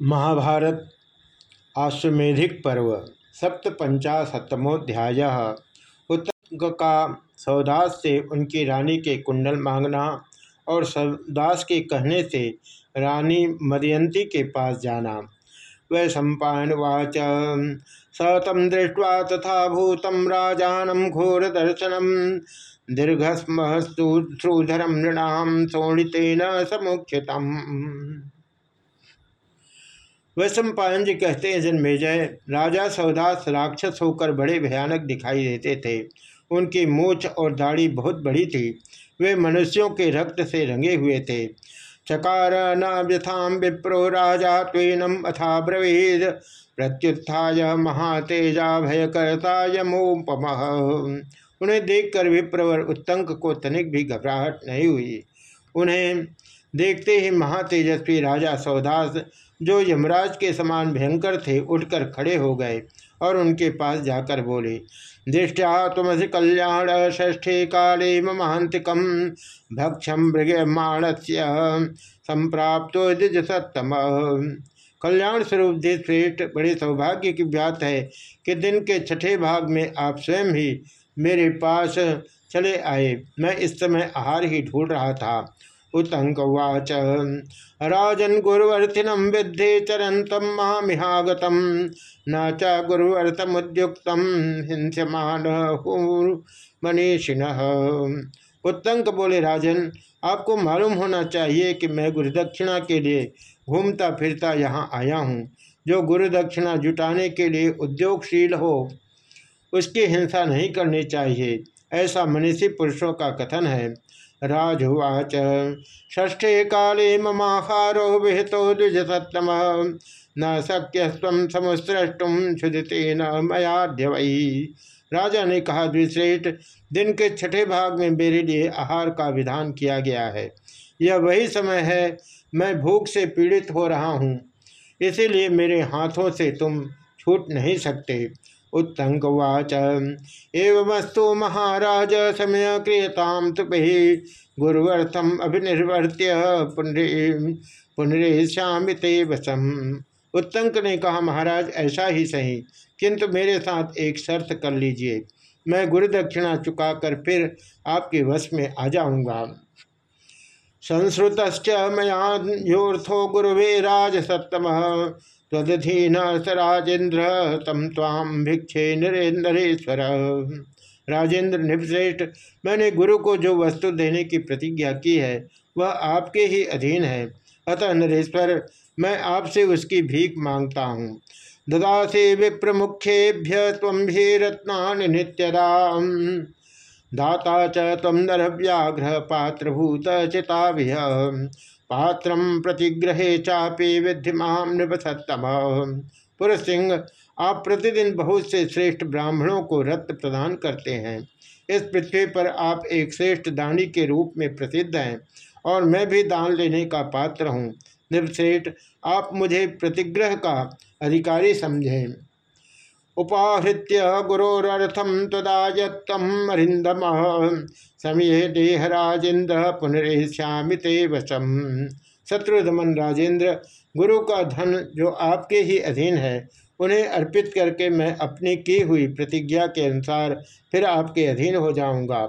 महाभारत आश्वेधिक पर्व, सप्तपंचाशतमोध्याय। उत्तंग का सौदास से उनकी रानी के कुंडल मांगना और सौदास के कहने से रानी मदयंती के पास जाना। वै सम्पावाच स तम दृष्ट्वा तथा भूतम राजानम घोर दर्शनम दीर्घस्मश्रूधरम नृणाम शोणितेन समुक्षितम वैश्वपायन जी कहते हैं जन्मेजय राजा सौदास राक्षस होकर बड़े भयानक दिखाई देते थे। उनकी मूछ और दाढ़ी बहुत बड़ी थी। वे मनुष्यों के रक्त से रंगे हुए थे। चकार न व्यथाम विप्रो राजा त्वेनम अथा ब्रवीद। प्रत्युत्थाय महातेजा भयकर्ता यमोपम उन्हें देखकर विप्रवर उत्तंक को तनिक भी घबराहट नहीं हुई। उन्हें देखते ही महातेजस्वी राजा सौदास जो यमराज के समान भयंकर थे उठकर खड़े हो गए और उनके पास जाकर बोले, दृष्टिया तुमसी कल्याण ष्ठे काले महांतिकम भक्षम मृगमाण से संप्राप्त द्विज सत्तम कल्याण स्वरूप श्रेष्ठ बड़े सौभाग्य की बात है कि दिन के छठे भाग में आप स्वयं ही मेरे पास चले आए। मैं इस समय आहार ही ढूंढ रहा था। उतंकवाच राजन गुरुवर्थिनम विद्धे चरंतम महामिहागत न च गुरुवर्तमुद्युक्त हिंस्यमान मनीषिण उत्तंक बोले राजन, आपको मालूम होना चाहिए कि मैं गुरुदक्षिणा के लिए घूमता फिरता यहाँ आया हूँ, जो गुरुदक्षिणा जुटाने के लिए उद्योगशील हो। उसकी हिंसा नहीं करनी चाहिए, ऐसा मनीषी पुरुषों का कथन है। राजुवाच। ष्ठे काले ममाहारो विहितो द्विजसत्तम। न शक्य स्व समुसृष्टुम क्षुदितेन मयाद्य वही राजा ने कहा, द्विश्रेष्ठ, दिन के छठे भाग में मेरे लिए आहार का विधान किया गया है। यह वही समय है, मैं भूख से पीड़ित हो रहा हूँ। इसीलिए मेरे हाथों से तुम छूट नहीं सकते। उत्तंकवाच एवमस्तु महाराज समय क्रियताम तुपि गुरुवर्थम अभिनिर्वर्त्य पुनरेश्यामि ते वसम। उत्तंक ने कहा, महाराज, ऐसा ही सही। किंतु मेरे साथ एक शर्त कर लीजिए। मैं गुरु दक्षिणा चुकाकर फिर आपके वश में आ जाऊँगा। संश्रुत मयाथो गुरुवे राज सत्तम तदधीन स राजेंद्र तम ताम भिक्षे नरेंद्रेश्वर राजेंद्र निपश्रेष्ठ मैंने गुरु को जो वस्तु देने की प्रतिज्ञा की है, वह आपके ही अधीन है। अतः नरेश्वर, मैं आपसे उसकी भीख माँगता हूँ। ददासे विप्रमुखेभ्य तम भी रत्ना नित्यदा दाता च तम नर व्याघ्र पात्रभूत चिता पात्र प्रतिग्रहे चापे विद्यमाम नृपसत्तम पुरुष सिंह आप प्रतिदिन बहुत से श्रेष्ठ ब्राह्मणों को रत्न प्रदान करते हैं। इस पृथ्वी पर आप एक श्रेष्ठ दानी के रूप में प्रसिद्ध हैं और मैं भी दान लेने का पात्र हूँ। निर्श्रेष्ठ आप मुझे प्रतिग्रह का अधिकारी समझें। उपाहृत्य गुरोरर्थम तदायत्तम अरिंदम समय देहराजेन्द्र पुनरेश्यामि ते वशम शत्रुधमन राजेंद्र गुरु का धन जो आपके ही अधीन है, उन्हें अर्पित करके मैं अपनी की हुई प्रतिज्ञा के अनुसार फिर आपके अधीन हो जाऊँगा।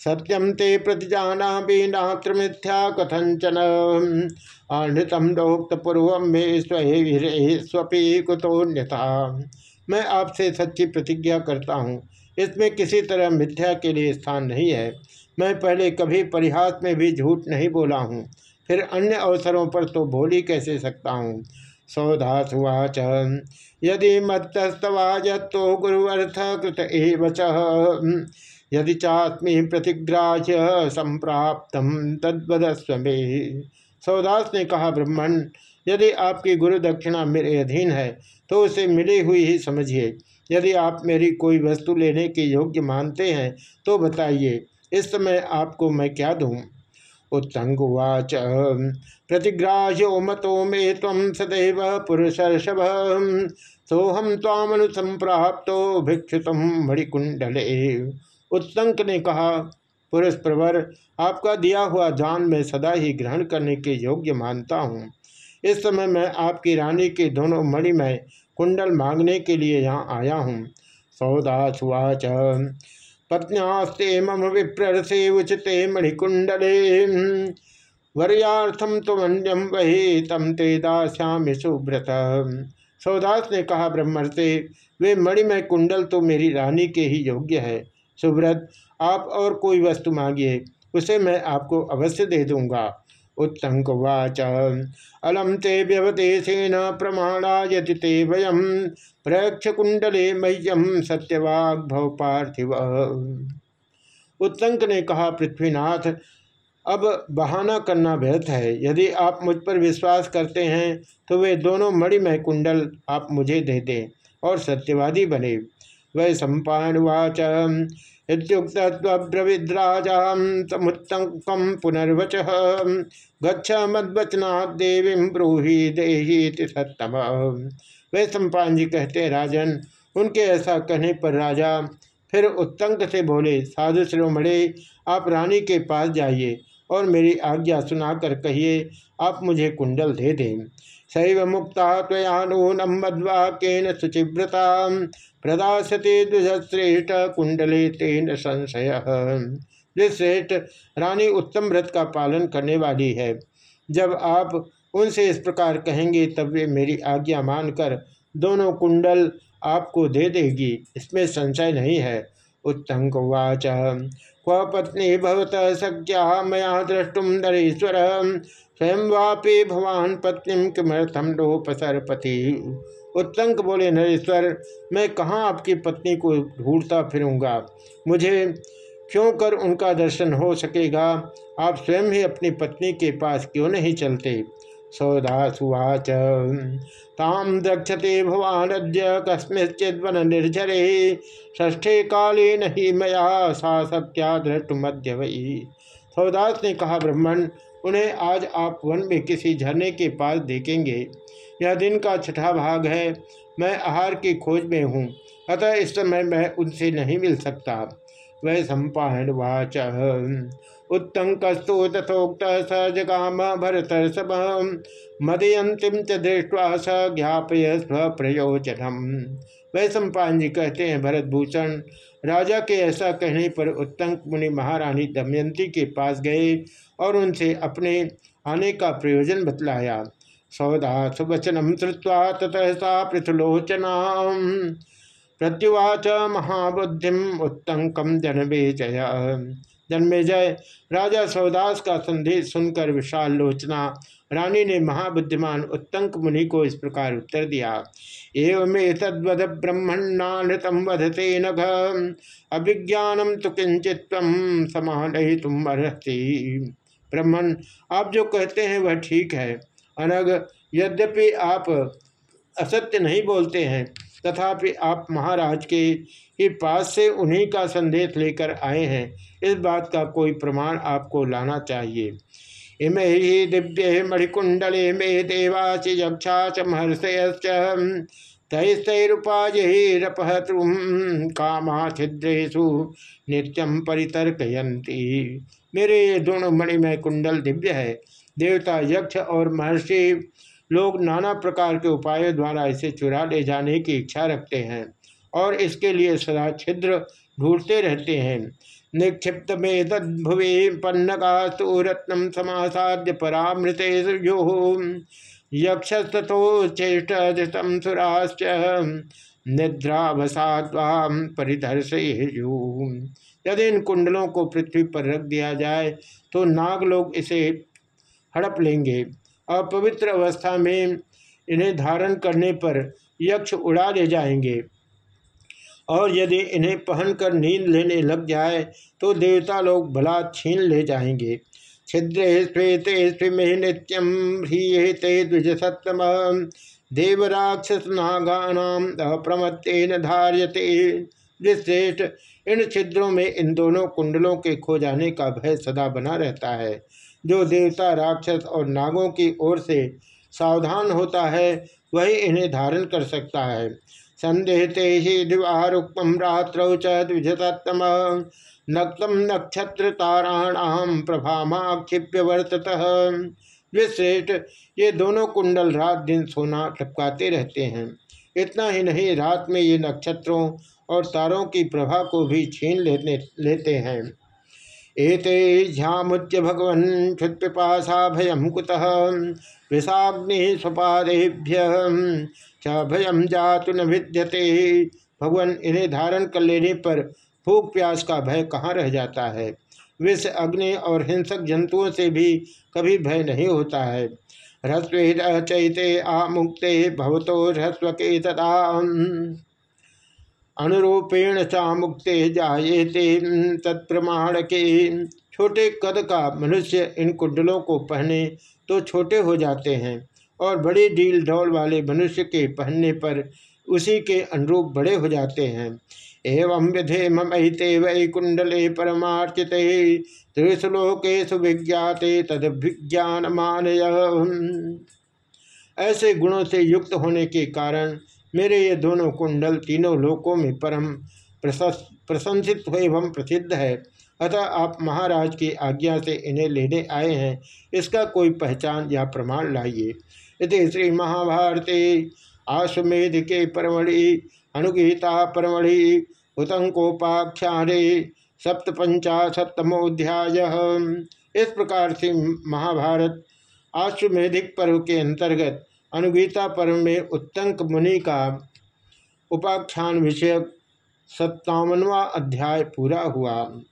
सत्यम ते प्रतिजाना भी नात्र मिथ्या कथंचन अनृतम लोक्त पूर्व में स्वपी कुतोन्यथा मैं आपसे सच्ची प्रतिज्ञा करता हूँ। इसमें किसी तरह मिथ्या के लिए स्थान नहीं है। मैं पहले कभी परिहास में भी झूठ नहीं बोला हूँ। फिर अन्य अवसरों पर तो ही कैसे सकता हूँ? सौदासुवाच यदि मत्तस्तवाजत्तो गुरुअर्थ कृत एवच यदि चात्मी प्रतिग्राह्य संप्राप्त तद्वदस्व में। सौदास ने कहा, ब्रह्मण यदि आपकी गुरु दक्षिणा मेरे अधीन है तो उसे मिली हुई ही समझिए। यदि आप मेरी कोई वस्तु लेने के योग्य मानते हैं तो बताइए, इस समय आपको मैं क्या दूँ? उत्तंगुवाच, प्रतिग्राह्यो मतो मे तम सदैव पुरुषर्षभ। सोहम तामनुसंप्राप्तो भिक्षुत मणिकुंडले उत्तंक ने कहा, पुरुष प्रवर, आपका दिया हुआ दान मैं सदा ही ग्रहण करने के योग्य मानता हूँ। इस समय मैं आपकी रानी के दोनों मणिमय कुंडल मांगने के लिए यहाँ आया हूँ। सौदासुवाच। पत्न्यास्ते मम विप्रसे उचिते मणिकुंडले। वर्यार्थम तुमन्यम वही तम ते दास्यामि सुव्रत। सौदास ने कहा ब्रह्मण से वे मणिमय कुंडल तो मेरी रानी के ही योग्य है। सुव्रत, आप और कोई वस्तु मांगिए, उसे मैं आपको अवश्य दे दूँगा। उत्तंकवाच अलम ते व्यवदेशेन प्रमाणायति ते वयम प्रयक्ष कुंडले मह्यम सत्यवाग भव पार्थिव। उत्तंक ने कहा, पृथ्वीनाथ, अब बहाना करना व्यर्थ है। यदि आप मुझ पर विश्वास करते हैं तो वे दोनों मणिमय कुंडल आप मुझे दे दें और सत्यवादी बने। वै सम्पावाच इत्युक्तब्रविद्राजा समुत्तम पुनर्वच। गच्छ मद्वचना देवी ब्रूहि देही सत्तम। वे सम्पान जी कहते, राजन, उनके ऐसा कहने पर राजा फिर उत्तंक से बोले, साधु श्रोमणे आप रानी के पास जाइए। और मेरी आज्ञा सुनाकर कहिए, आप मुझे कुंडल दे दें। शैव मुक्ता त्वयानूनम मद्वाक्यन शुचिव्रता प्रदासते द्विजश्रेष्ठ कुंडले तेन संशय। श्रेष्ठ रानी उत्तम व्रत का पालन करने वाली है। जब आप उनसे इस प्रकार कहेंगे, तब वे मेरी आज्ञा मानकर दोनों कुंडल आपको दे देगी। इसमें संशय नहीं है। उत्तंक वाच क्व पत्नी भवत सख्या मया द्रष्टुम नरेश्वर। स्वयं वापे भवान पत्नी किमर्थम लोपसरपति? उत्तंक बोले, नरेश्वर, मैं कहाँ आपकी पत्नी को ढूंढता फिरूँगा? मुझे क्यों कर उनका दर्शन हो सकेगा? आप स्वयं ही अपनी पत्नी के पास क्यों नहीं चलते? सौदासुवाच ताम दक्षते भवानद्य कस्मिश्चिद्वन निर्जरे ष्ठे काले नहीं मया सा सत्या दृष्ट मध्य वही सौदास ने कहा, ब्राह्मण, उन्हें आज आप वन में किसी झरने के पास देखेंगे। यह दिन का छठा भाग है। मैं आहार की खोज में हूँ, अतः इस समय मैं उनसे नहीं मिल सकता। वह सम्पायन वाच उत्तंकस्तु तथोक्त स जगाम भरत मदयंतिम च दृष्टवा स ज्ञापय स्वप्रयोजनम। वह सम्पान जी कहते हैं भरत भूषण राजा के ऐसा कहने पर उत्तंक मुनि महारानी दमयंती के पास गए और उनसे अपने आने का प्रयोजन बतलाया। सौदा सुवचनम श्रुवा ततः सा पृथुलोचना प्रत्युवाच महाबुद्धिम उत्तंकम जनमे जय जन्मे जय राजा सौदास का संदेश सुनकर विशाल लोचना, रानी ने महाबुद्धिमान उत्तंक मुनि को इस प्रकार उत्तर दिया। एवं तद्वद ब्रह्मणानृतम वधते नघ अभिज्ञानम तो किंचित समान तुम अर्ति ब्रह्मण आप जो कहते हैं वह ठीक है। अनग यद्यपि आप असत्य नहीं बोलते हैं तथापि आप महाराज के ही पास से उन्हीं का संदेश लेकर आए हैं। इस बात का कोई प्रमाण आपको लाना चाहिए। इमे ही दिव्य मणिकुंडले मे देवाच यक्षा च महर्षयश्च तैस्तरुपाजहिरपहतुम कामा छिद्रेशु नित्यम परितर्कयंती मेरे ये दोनों मणिमय कुंडल दिव्य है। देवता यक्ष और महर्षि लोग नाना प्रकार के उपायों द्वारा इसे चुरा ले जाने की इच्छा रखते हैं और इसके लिए सदा छिद्र ढूंढते रहते हैं। निक्षिप्त में तद्भुवे रत्नम समासाद्य परामृत यो यक्षस्तो चेष्ट धृतम सुराश्च निद्रावसाद्वाम परिधर्ष यदि इन कुंडलों को पृथ्वी पर रख दिया जाए तो नाग लोग इसे हड़प लेंगे। अपवित्र अवस्था में इन्हें धारण करने पर यक्ष उड़ा ले जाएँगे। और यदि इन्हें पहनकर नींद लेने लग जाए तो देवता लोग भला छीन ले जाएँगे। छिद्रे श्वेते स्विमे नित्यम ह्रीयते द्विज सत्तम देवराक्षस नागानाम अप्रमत्तेन धार्यते। श्रेष्ठ इन छिद्रों में इन दोनों कुंडलों के खो जाने का भय सदा बना रहता है। जो देवता, राक्षस और नागों की ओर से सावधान होता है, वही इन्हें धारण कर सकता है। संदेहते ही दिवारुक्म रात्रौ च नक्तम नक्षत्र ताराणाम प्रभामाक्षिप्य वर्तत वे श्रेष्ठ, ये दोनों कुंडल रात दिन सोना टपकाते रहते हैं। इतना ही नहीं, रात में ये नक्षत्रों और तारों की प्रभा को भी छीन लेने, लेते हैं। एते झ्यामुच्य भगवन क्षुत्पिपाशा भयम कुतः? विषाग्नि स्वपादेभ्य च भयम जातु न विद्यते। भगवान इन्हें धारण कर लेने पर भूख प्यास का भय कहाँ रह जाता है? विष, अग्नि और हिंसक जंतुओं से भी कभी भय नहीं होता है। ह्रस्वेद चैते आमुक्ते भवतो ह्रस्व के तथा अनुरूपेण चामुक्ते जायेते तत्प्रमाण के छोटे कद का मनुष्य इन कुंडलों को पहने तो छोटे हो जाते हैं और बड़े डील डौल वाले मनुष्य के पहनने पर उसी के अनुरूप बड़े हो जाते हैं। एवं विधे ममहिते वै कुंडले परमार्चित त्रिश्लोके सुविज्ञाते तद विज्ञान मानय ऐसे गुणों से युक्त होने के कारण मेरे ये दोनों कुंडल तीनों लोकों में परम प्रशंसित एवं प्रसिद्ध है। अतः आप महाराज की आज्ञा से इन्हें लेने आए हैं। इसका कोई पहचान या प्रमाण लाइए। यदि श्री महाभारती आश्वेध के परमणि अनुगीता परमणि उतंकोपाख्याने सप्तपंचाशतमोध्याय इस प्रकार से महाभारत आश्वेधिक पर्व के अंतर्गत अनुगीता पर्व में उत्तंक मुनि का उपाख्यान विषय सत्तावनवा अध्याय पूरा हुआ।